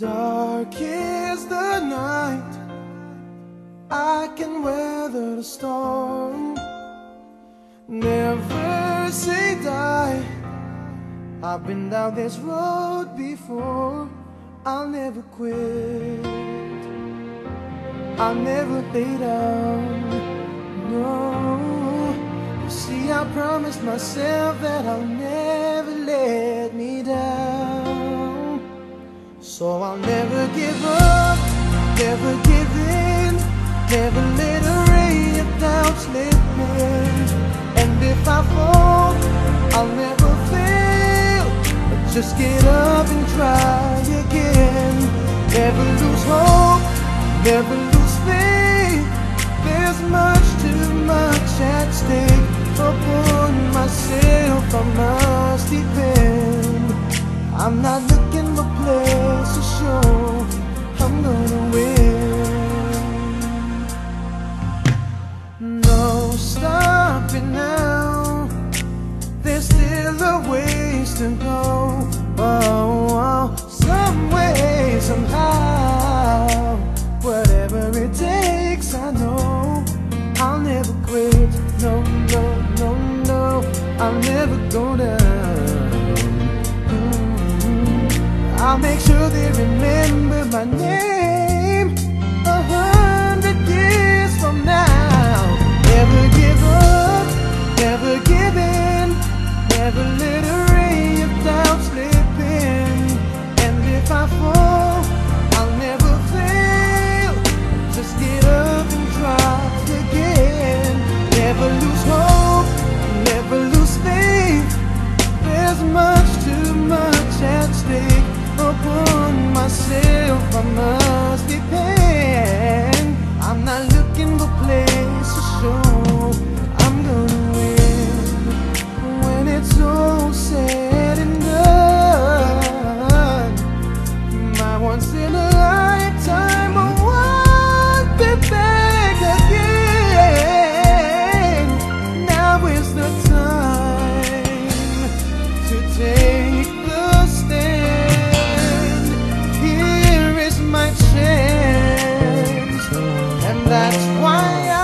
Dark is the night, I can weather the storm. Never say die, I've been down this road before. I'll never quit, I'll never lay down. No, you see, I promised myself that I'll never I'll never give up, never give in, never let a ray of doubt slip in. And if I fall, I'll never fail, but just get up and try again. Never lose hope, never lose faith. There's much too much at stake. Upon myself, I must depend. I'm not never let a ray of doubt slip. And if I fall, I'll never fail. Just get up and try again. Never lose hope, never lose faith. There's much too much at stake. Upon myself, I must that's why